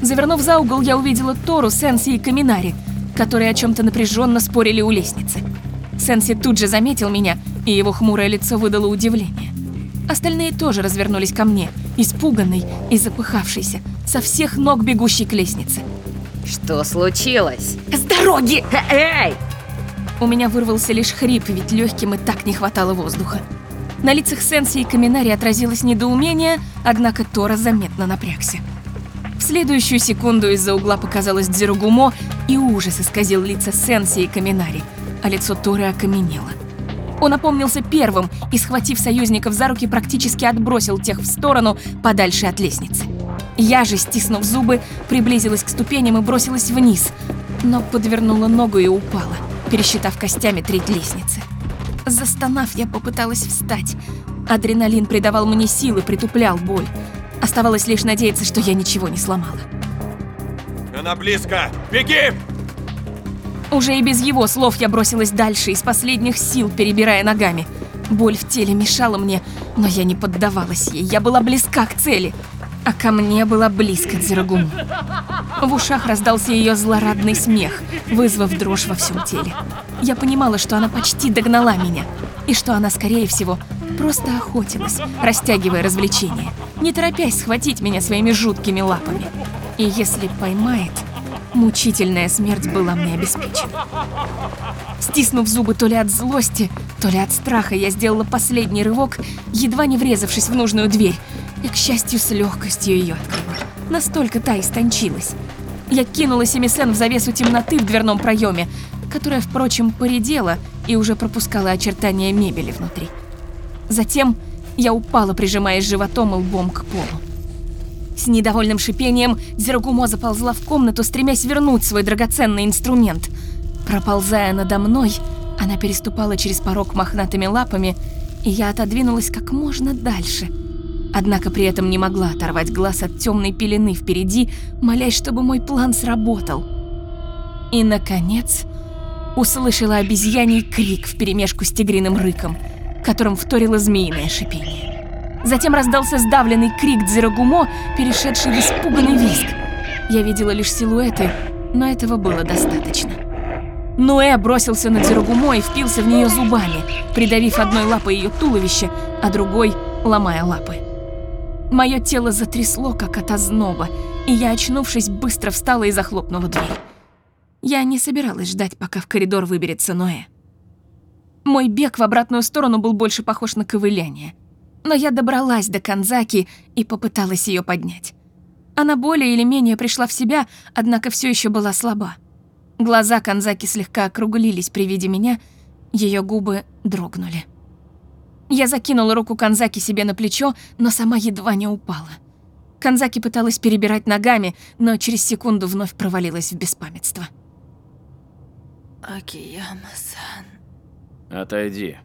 Завернув за угол, я увидела Тору, Сенси и Каминари, которые о чем-то напряженно спорили у лестницы. Сенси тут же заметил меня, и его хмурое лицо выдало удивление. Остальные тоже развернулись ко мне, испуганный и запыхавшийся, со всех ног бегущий к лестнице. Что случилось? «С дороги!» Эй! У меня вырвался лишь хрип, ведь легким и так не хватало воздуха. На лицах Сенси и Каминари отразилось недоумение, однако Тора заметно напрягся. В следующую секунду из-за угла показалось Дзиругумо, и ужас исказил лица Сенси и Каминари, а лицо Торы окаменело. Он опомнился первым и, схватив союзников за руки, практически отбросил тех в сторону, подальше от лестницы. Я же, стиснув зубы, приблизилась к ступеням и бросилась вниз, но подвернула ногу и упала, пересчитав костями треть лестницы. Застонав, я попыталась встать. Адреналин придавал мне силы, притуплял боль. Оставалось лишь надеяться, что я ничего не сломала. Она близко! Беги! Уже и без его слов я бросилась дальше, из последних сил перебирая ногами. Боль в теле мешала мне, но я не поддавалась ей. Я была близка к цели. А ко мне была близко Дзирагум. В ушах раздался ее злорадный смех, вызвав дрожь во всем теле. Я понимала, что она почти догнала меня, и что она, скорее всего, просто охотилась, растягивая развлечение, не торопясь схватить меня своими жуткими лапами. И если поймает, мучительная смерть была мне обеспечена. Стиснув зубы то ли от злости, то ли от страха, я сделала последний рывок, едва не врезавшись в нужную дверь, и, к счастью, с легкостью ее открыла. Настолько та истончилась. Я кинула Семисен в завесу темноты в дверном проеме, которая, впрочем, поредела и уже пропускала очертания мебели внутри. Затем я упала, прижимаясь животом и лбом к полу. С недовольным шипением Зергумо заползла в комнату, стремясь вернуть свой драгоценный инструмент. Проползая надо мной, она переступала через порог мохнатыми лапами, и я отодвинулась как можно дальше. Однако при этом не могла оторвать глаз от темной пелены впереди, молясь, чтобы мой план сработал. И, наконец, услышала обезьяний крик вперемешку с тигриным рыком, которым вторило змеиное шипение. Затем раздался сдавленный крик Дзирагумо, перешедший в испуганный визг. Я видела лишь силуэты, но этого было достаточно. Ноэ бросился на Дзирагумо и впился в нее зубами, придавив одной лапой ее туловище, а другой ломая лапы. Мое тело затрясло, как от озноба, и я, очнувшись, быстро встала и захлопнула дверь. Я не собиралась ждать, пока в коридор выберется Ноэ. Мой бег в обратную сторону был больше похож на ковыляние. Но я добралась до Канзаки и попыталась ее поднять. Она более или менее пришла в себя, однако все еще была слаба. Глаза Канзаки слегка округлились при виде меня, ее губы дрогнули. Я закинула руку Канзаки себе на плечо, но сама едва не упала. Канзаки пыталась перебирать ногами, но через секунду вновь провалилась в беспамятство. Акияма-сан. Отойди.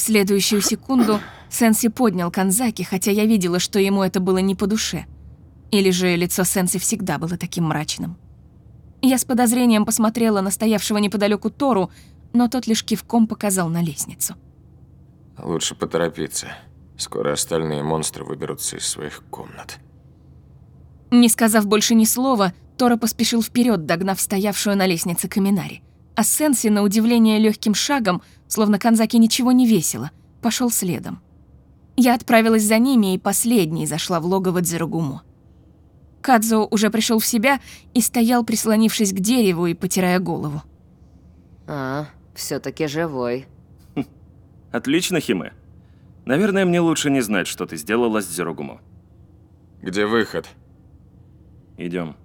В следующую секунду Сенси поднял Канзаки, хотя я видела, что ему это было не по душе. Или же лицо Сенси всегда было таким мрачным. Я с подозрением посмотрела на стоявшего неподалеку Тору, но тот лишь кивком показал на лестницу. Лучше поторопиться. Скоро остальные монстры выберутся из своих комнат. Не сказав больше ни слова, Тора поспешил вперед, догнав стоявшую на лестнице Каминари. А Сенси, на удивление легким шагом, словно Канзаки ничего не весело, пошел следом. Я отправилась за ними и последней зашла в логово Дзиругумо. Кадзо уже пришел в себя и стоял, прислонившись к дереву и потирая голову. А, все-таки живой. Отлично, Химе. Наверное, мне лучше не знать, что ты сделала с Зеругумо. Где выход? Идем.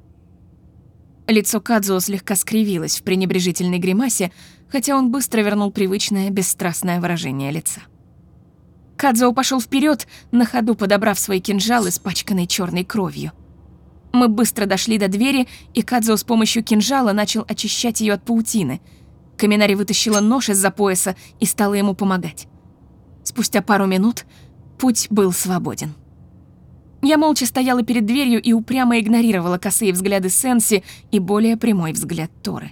Лицо Кадзо слегка скривилось в пренебрежительной гримасе, хотя он быстро вернул привычное бесстрастное выражение лица. Кадзо пошел вперед, на ходу подобрав свой кинжал, испачканный черной кровью. Мы быстро дошли до двери, и Кадзо с помощью кинжала начал очищать ее от паутины. Каминари вытащила нож из-за пояса и стала ему помогать. Спустя пару минут путь был свободен. Я молча стояла перед дверью и упрямо игнорировала косые взгляды Сенси и более прямой взгляд Торы.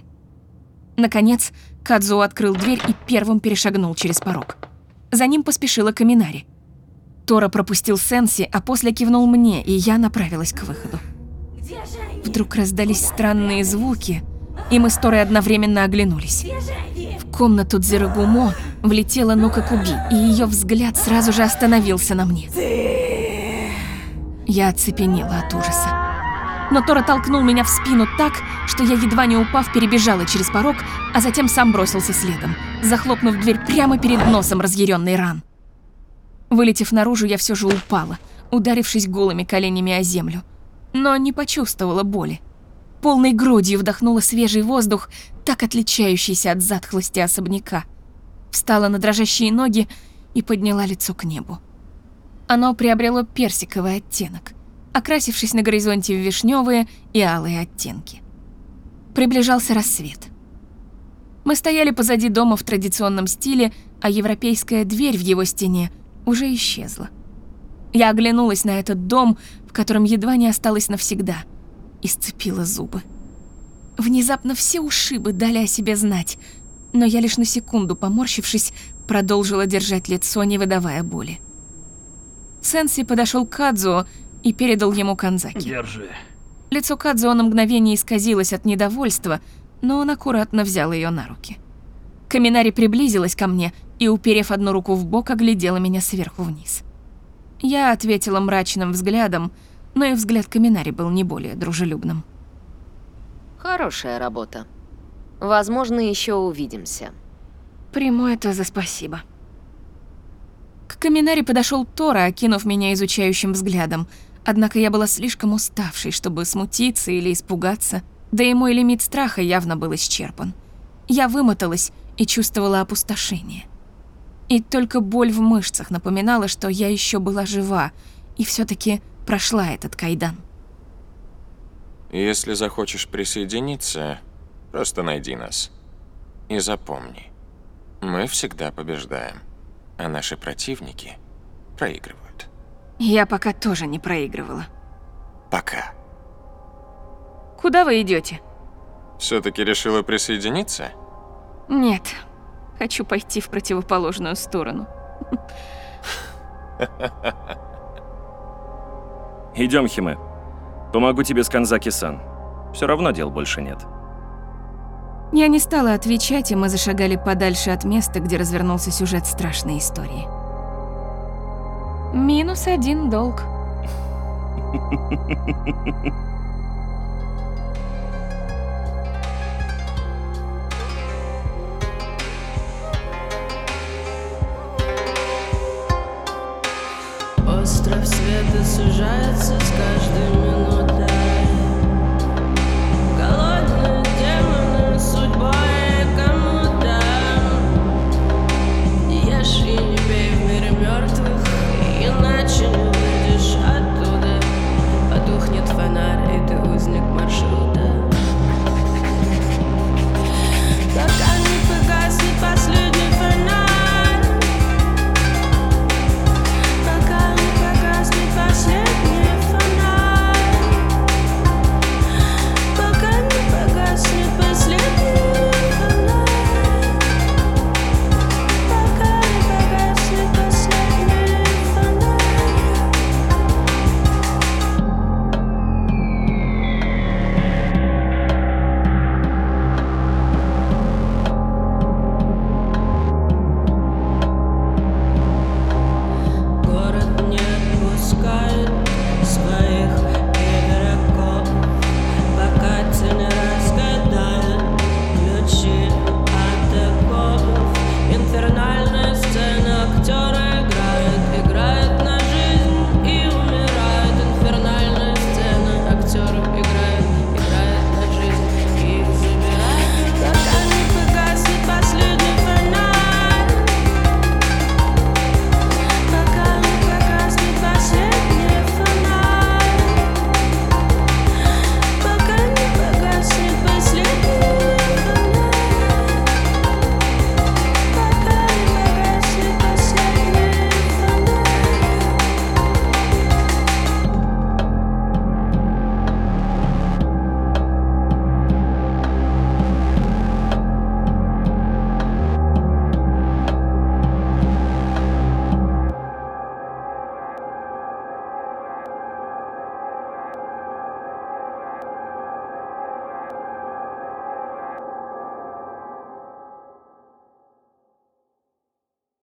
Наконец, Кадзо открыл дверь и первым перешагнул через порог. За ним поспешила Каминари. Тора пропустил Сенси, а после кивнул мне, и я направилась к выходу. Вдруг раздались странные звуки, и мы с Торой одновременно оглянулись. В комнату Дзирагумо влетела Нука Куби, и ее взгляд сразу же остановился на мне. Я оцепенела от ужаса. Но Тора толкнул меня в спину так, что я, едва не упав, перебежала через порог, а затем сам бросился следом, захлопнув дверь прямо перед носом разъяренный ран. Вылетев наружу, я все же упала, ударившись голыми коленями о землю. Но не почувствовала боли. Полной грудью вдохнула свежий воздух, так отличающийся от затхлости особняка. Встала на дрожащие ноги и подняла лицо к небу. Оно приобрело персиковый оттенок, окрасившись на горизонте в вишневые и алые оттенки. Приближался рассвет. Мы стояли позади дома в традиционном стиле, а европейская дверь в его стене уже исчезла. Я оглянулась на этот дом, в котором едва не осталась навсегда, и сцепила зубы. Внезапно все ушибы дали о себе знать, но я лишь на секунду, поморщившись, продолжила держать лицо, не выдавая боли. Сенси подошел к Кадзуо и передал ему канзаки. Держи. Лицо Кадзуо на мгновение исказилось от недовольства, но он аккуратно взял ее на руки. Каминари приблизилась ко мне и, уперев одну руку в бок, оглядела меня сверху вниз. Я ответила мрачным взглядом, но и взгляд Каминари был не более дружелюбным. Хорошая работа. Возможно, еще увидимся. Приму это за спасибо. К Каминари подошел Тора, окинув меня изучающим взглядом. Однако я была слишком уставшей, чтобы смутиться или испугаться, да и мой лимит страха явно был исчерпан. Я вымоталась и чувствовала опустошение. И только боль в мышцах напоминала, что я еще была жива и все таки прошла этот кайдан. Если захочешь присоединиться, просто найди нас. И запомни, мы всегда побеждаем, а наши противники проигрывают. Я пока тоже не проигрывала. Пока. Куда вы идете? Все-таки решила присоединиться? Нет, хочу пойти в противоположную сторону. Идем, Химе. Помогу тебе с Канзаки-сан. Все равно дел больше нет. Я не стала отвечать, и мы зашагали подальше от места, где развернулся сюжет страшной истории. Минус один долг. Остров света сужается с каждой